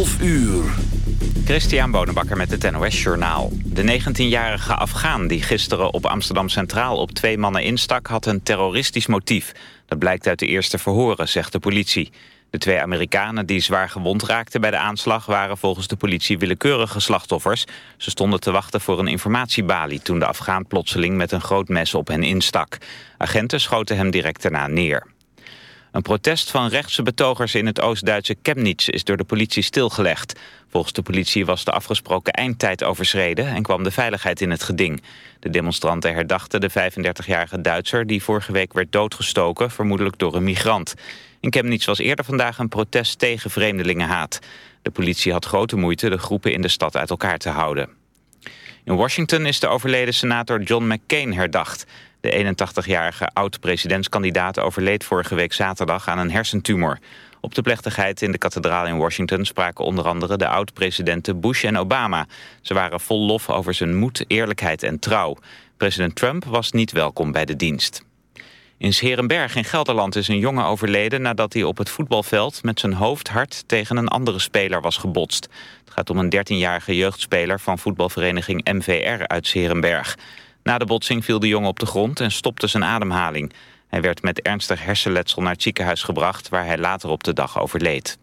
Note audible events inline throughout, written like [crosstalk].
12 uur. Christian Bonenbakker met het NOS Journaal. De 19-jarige Afghaan die gisteren op Amsterdam Centraal op twee mannen instak... had een terroristisch motief. Dat blijkt uit de eerste verhoren, zegt de politie. De twee Amerikanen die zwaar gewond raakten bij de aanslag... waren volgens de politie willekeurige slachtoffers. Ze stonden te wachten voor een informatiebalie... toen de Afghaan plotseling met een groot mes op hen instak. Agenten schoten hem direct daarna neer. Een protest van rechtse betogers in het Oost-Duitse Chemnitz is door de politie stilgelegd. Volgens de politie was de afgesproken eindtijd overschreden en kwam de veiligheid in het geding. De demonstranten herdachten de 35-jarige Duitser die vorige week werd doodgestoken, vermoedelijk door een migrant. In Chemnitz was eerder vandaag een protest tegen vreemdelingenhaat. De politie had grote moeite de groepen in de stad uit elkaar te houden. In Washington is de overleden senator John McCain herdacht. De 81-jarige oud-presidentskandidaat overleed vorige week zaterdag aan een hersentumor. Op de plechtigheid in de kathedraal in Washington spraken onder andere de oud-presidenten Bush en Obama. Ze waren vol lof over zijn moed, eerlijkheid en trouw. President Trump was niet welkom bij de dienst. In Scherenberg in Gelderland is een jongen overleden nadat hij op het voetbalveld met zijn hoofd hard tegen een andere speler was gebotst. Het gaat om een 13-jarige jeugdspeler van voetbalvereniging MVR uit Scherenberg. Na de botsing viel de jongen op de grond en stopte zijn ademhaling. Hij werd met ernstig hersenletsel naar het ziekenhuis gebracht... waar hij later op de dag overleed.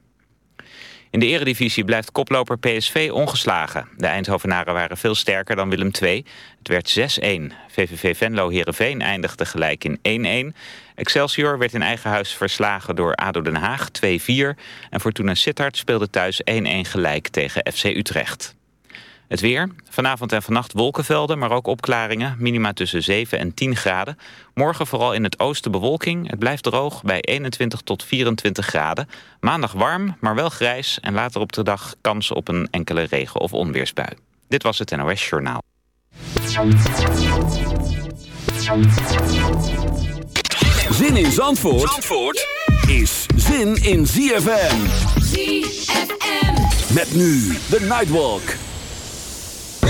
In de eredivisie blijft koploper PSV ongeslagen. De Eindhovenaren waren veel sterker dan Willem II. Het werd 6-1. VVV Venlo-Herenveen eindigde gelijk in 1-1. Excelsior werd in eigen huis verslagen door ADO Den Haag 2-4. En Fortuna Sittard speelde thuis 1-1 gelijk tegen FC Utrecht. Het weer. Vanavond en vannacht wolkenvelden, maar ook opklaringen. Minima tussen 7 en 10 graden. Morgen vooral in het oosten bewolking. Het blijft droog bij 21 tot 24 graden. Maandag warm, maar wel grijs. En later op de dag kans op een enkele regen- of onweersbui. Dit was het NOS Journaal. Zin in Zandvoort, Zandvoort is zin in ZFM. ZFM. Met nu de Nightwalk.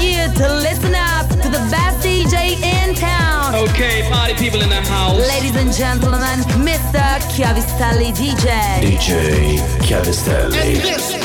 you to listen up to the best DJ in town. Okay, party people in the house. Ladies and gentlemen, Mr. Chiavistelli DJ. DJ Chiavistelli.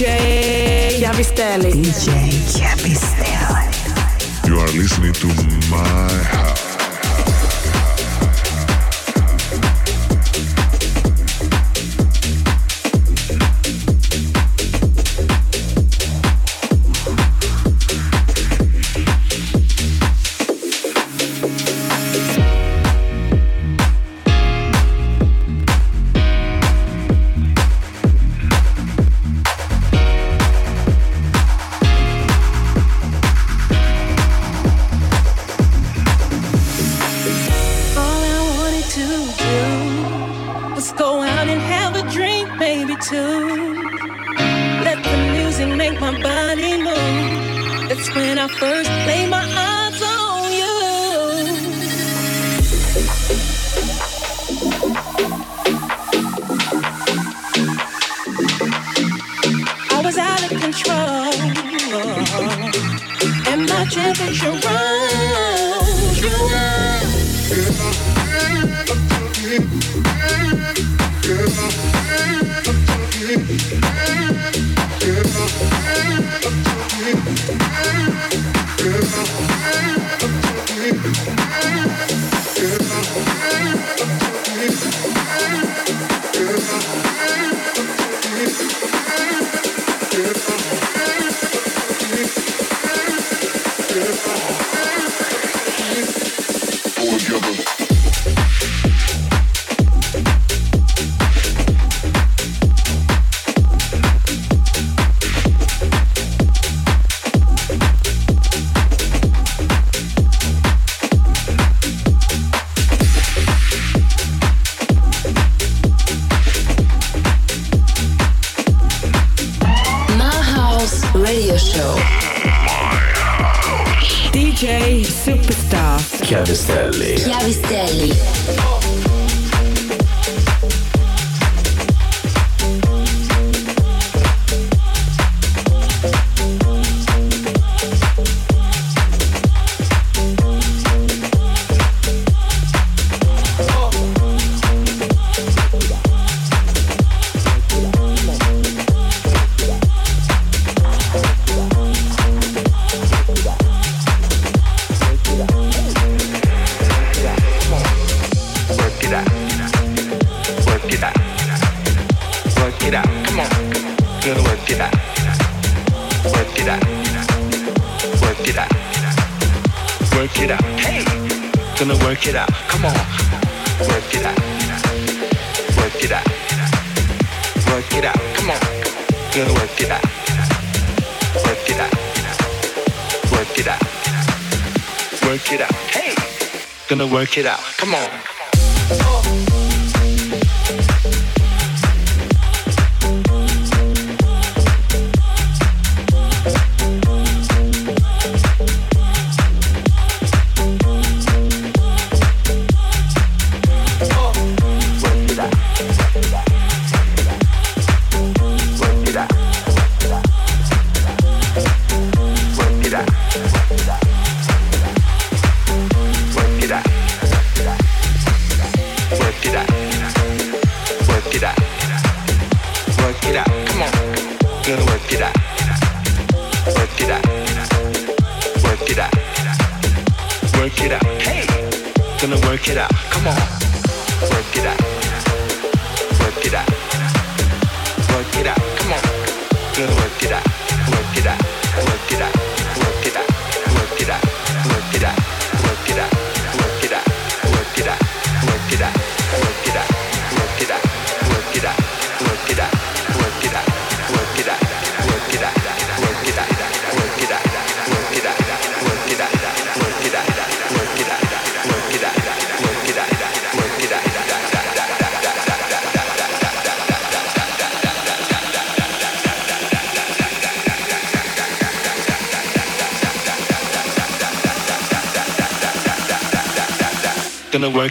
DJ Chiavistelli. DJ Chiavistelli. You are listening to my house. work it out.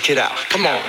it out. Come on.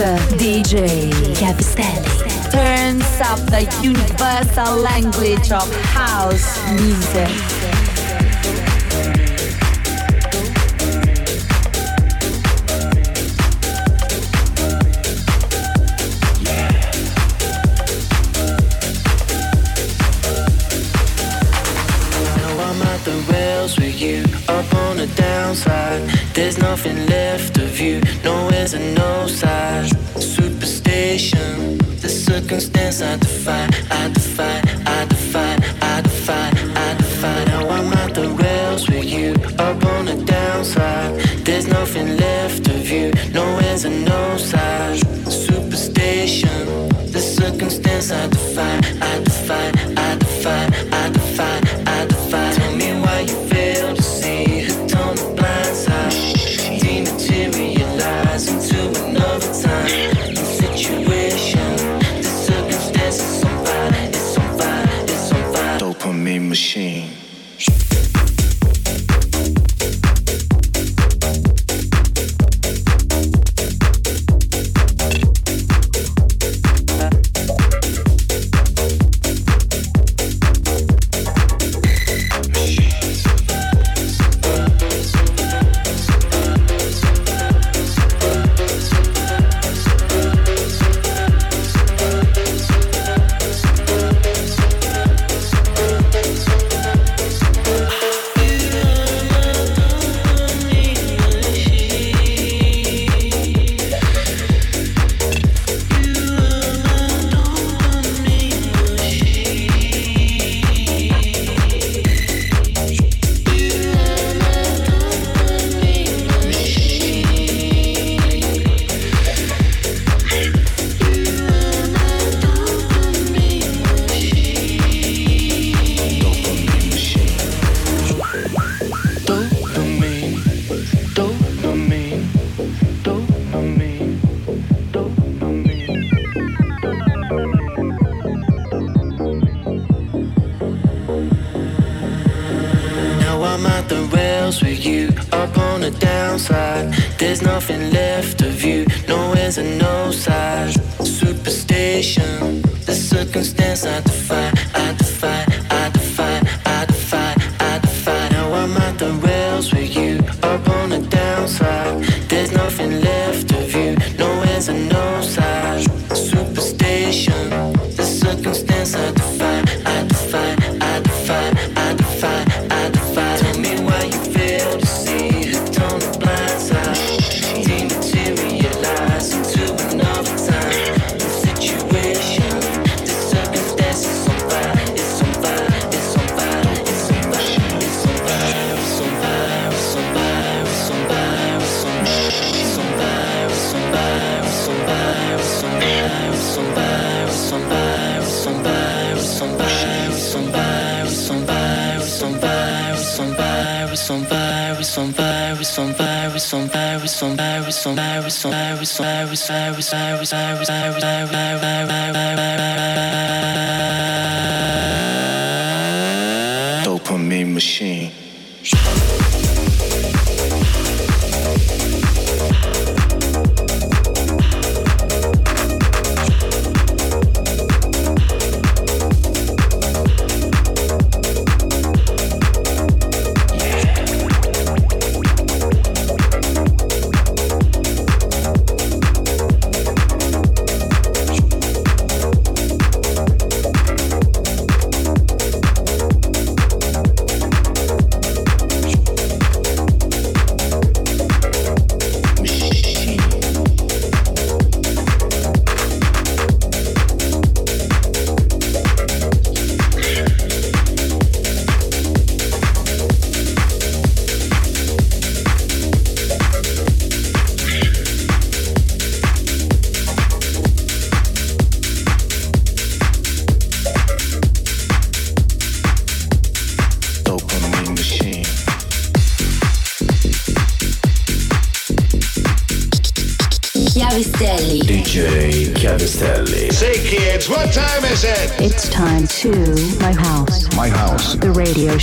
producer, DJ Capistelli, turns up the universal language of house music. Dopamine machine.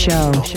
show.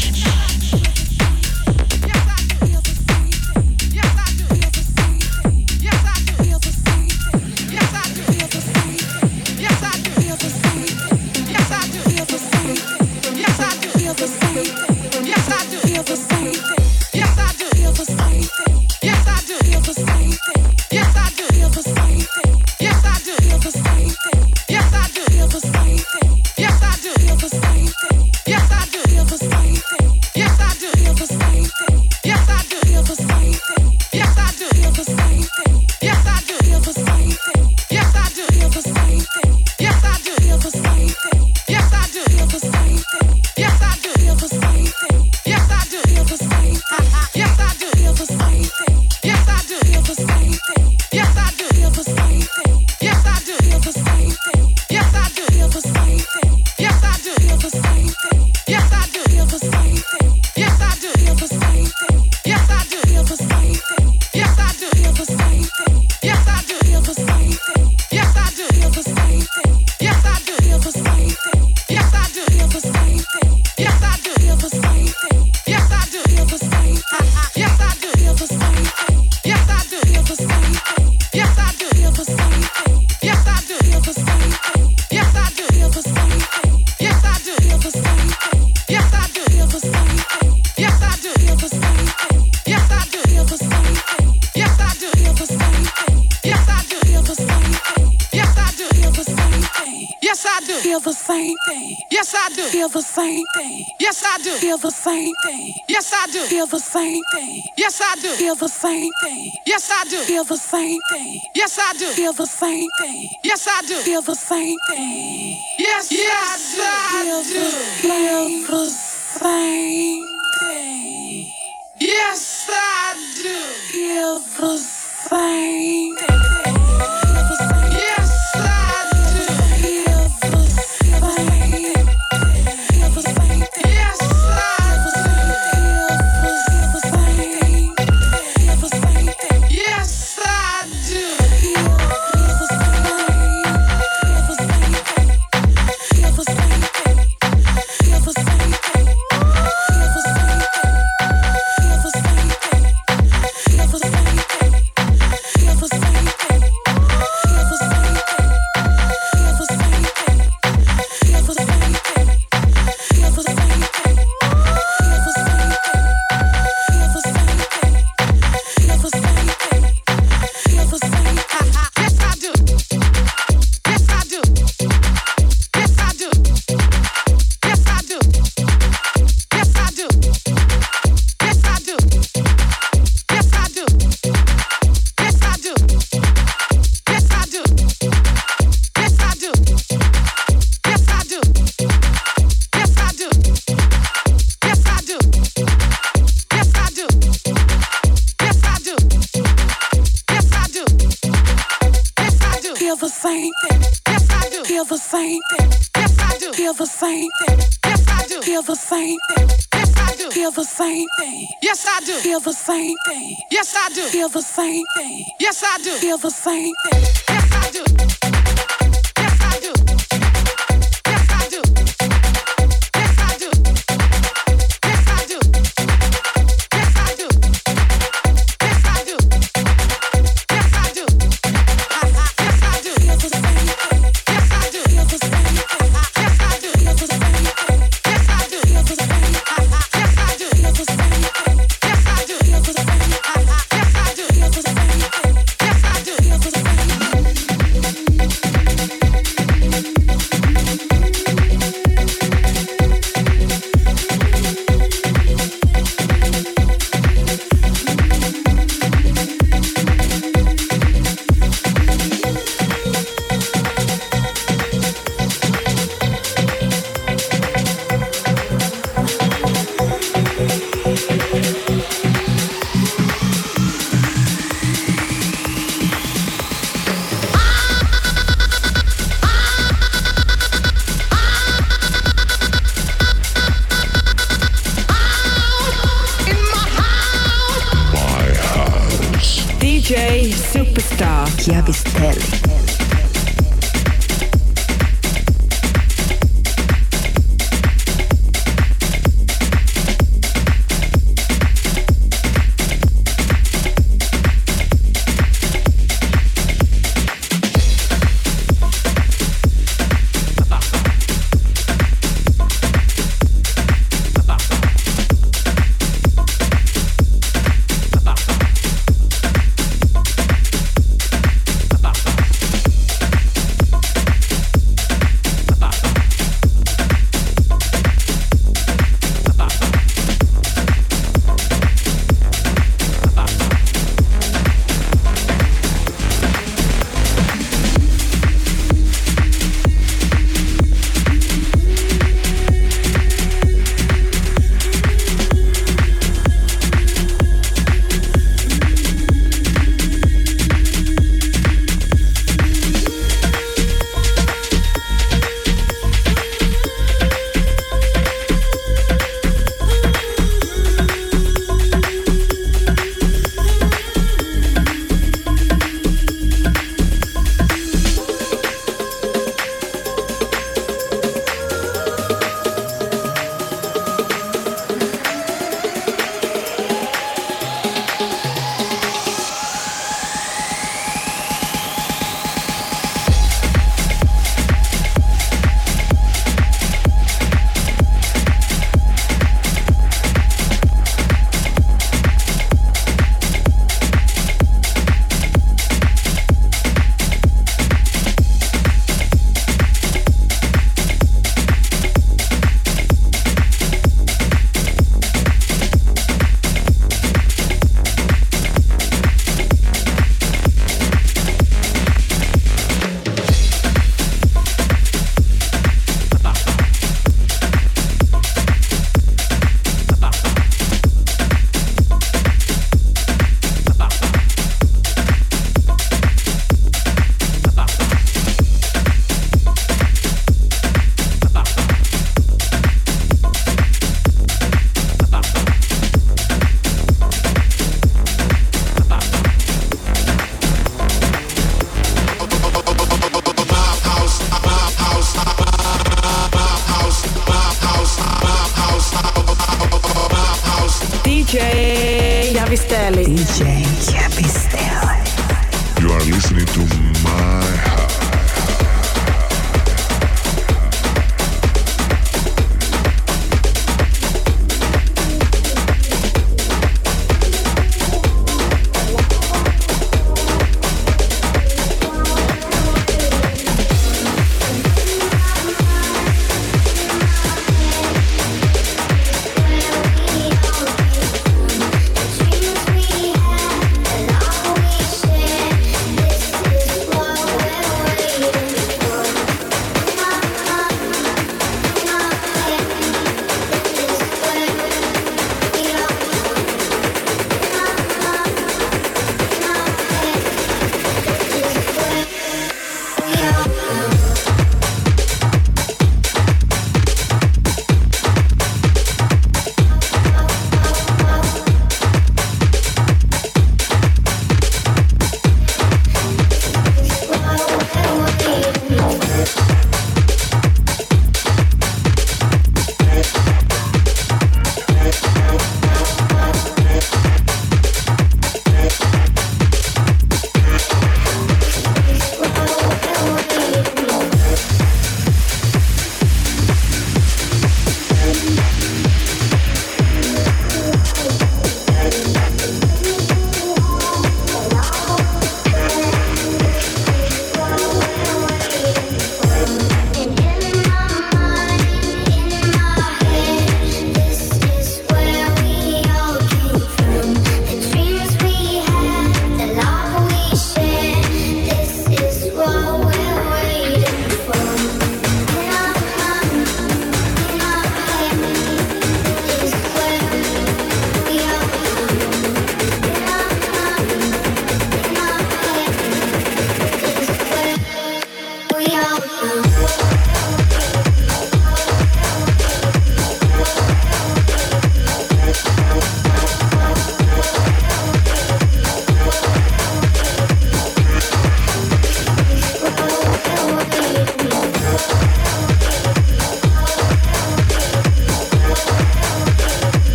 Feel the same thing. Yes, I do. Feel the same thing. Yes, I do. Feel the same thing. Yes, I do. Feel the same thing. Yes, I do. Feel the same thing. Yes, I do. Feel the same thing. Yes, I do. Feel the same thing. Yes, yes, I do. Feel the same thing. Yes, I do. Feel the same thing. Same thing. Yes, I do. Feel the same thing. Yes, I do. Feel the same thing. Yes, I do. Feel the same thing. Yes, I do. Feel the same thing. Yes, I do. Feel the same thing. Yes, I do. Feel the same thing. Yes, I do. Feel the same thing. Yes, I do.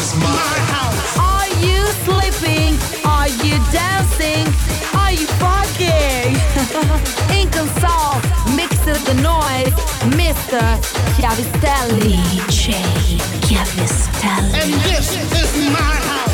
Is my house. Are you sleeping? Are you dancing? Are you fucking? [laughs] Inconsol, mixes the noise. Mr. Chiavistelli. DJ Chiavistelli. And this is my house.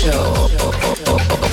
Show.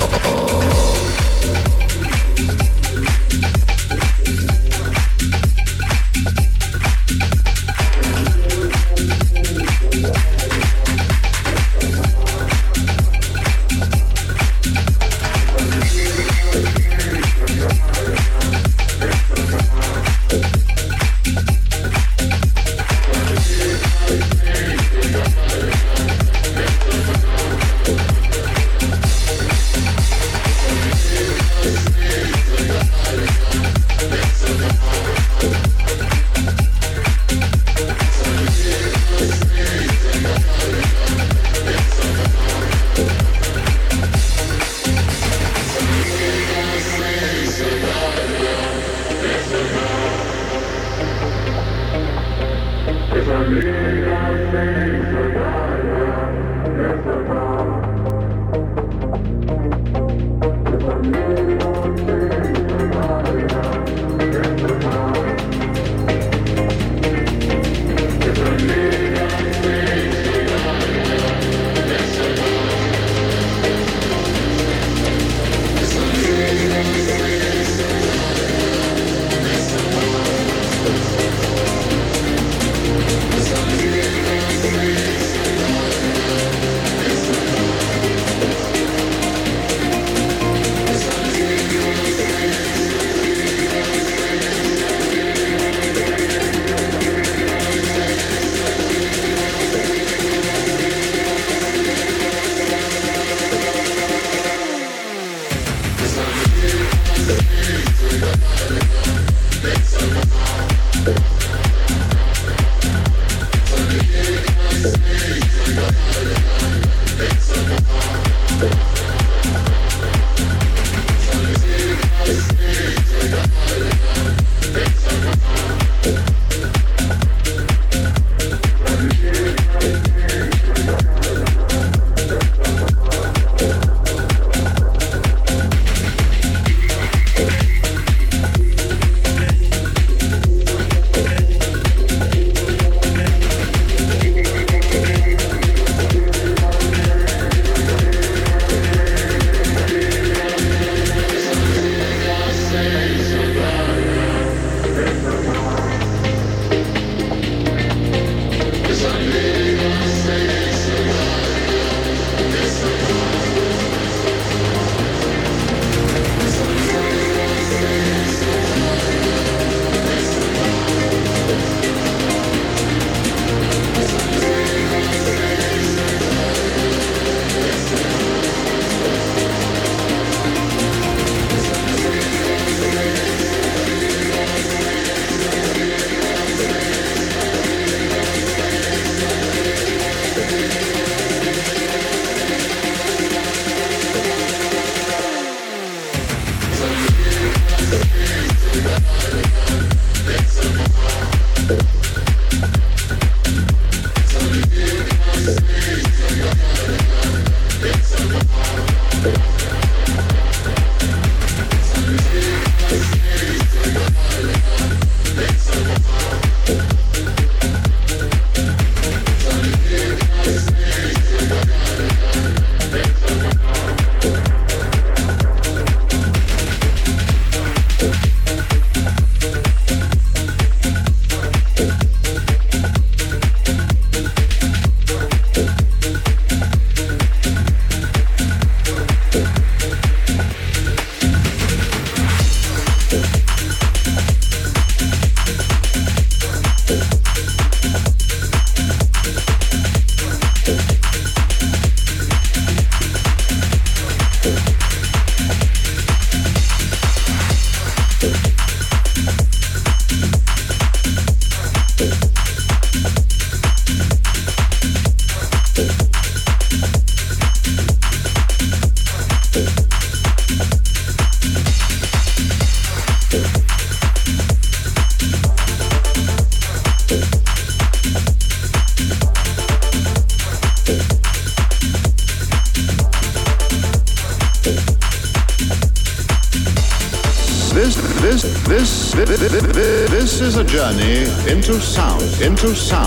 Thursday. Into sound,